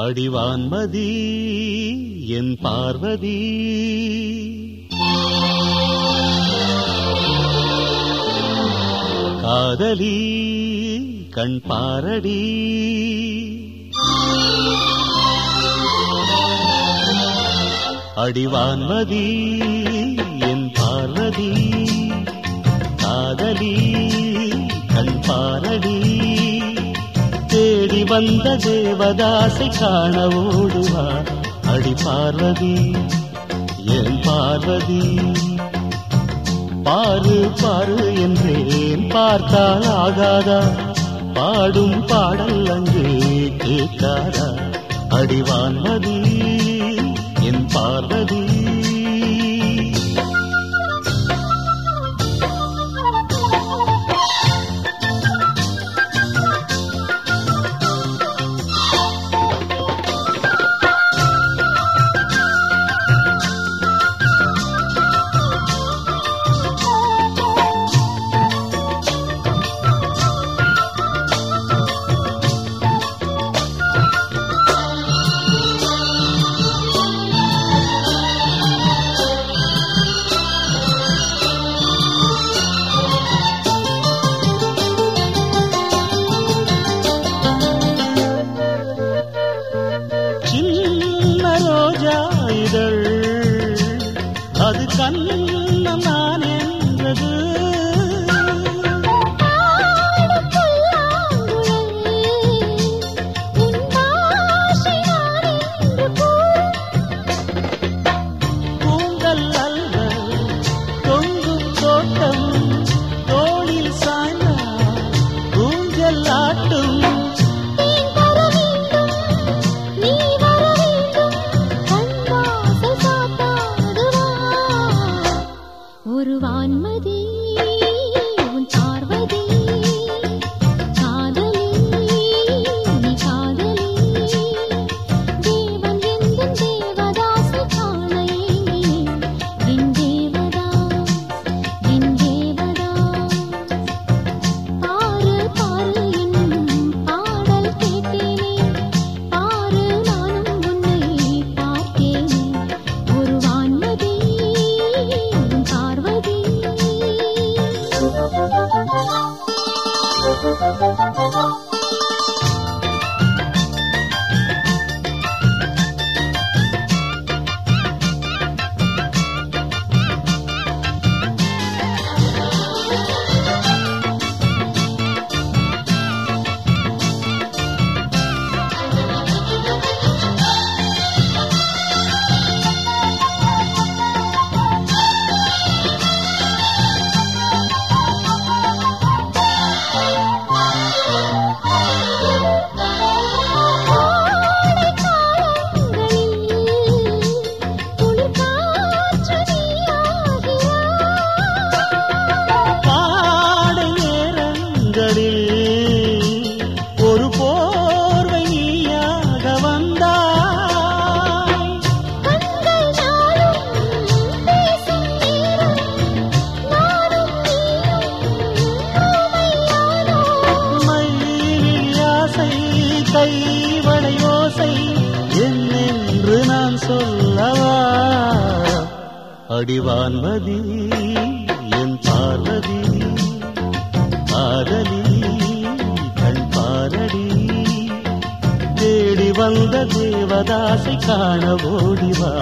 அடிவான்மதி என் பார்வதி. காதலி கண் பாரடி. அடிவான்மதி என் பார்வதி. காதலி கண் பாரடி. வந்த தேவதாசை காண ஓடுவா அடி பார்வதி என் பார்வதி? பாரு பாரு என்றேன் பார்த்தால் ஆகாதா? பாடும் பாடல் அங்கே கேட்காதா? அடிவான்மதி என் பார்வதி. இதழ் அது கண்ணம் நான் என்றது ஒரு வான்மதி கைவளையோசை என்னென்று நான் சொல்லவா? அடிவான்மதி என் பார்வதி காதலி கண் பாரடி தேடி வந்த தேவதாசை காண ஓடிவா?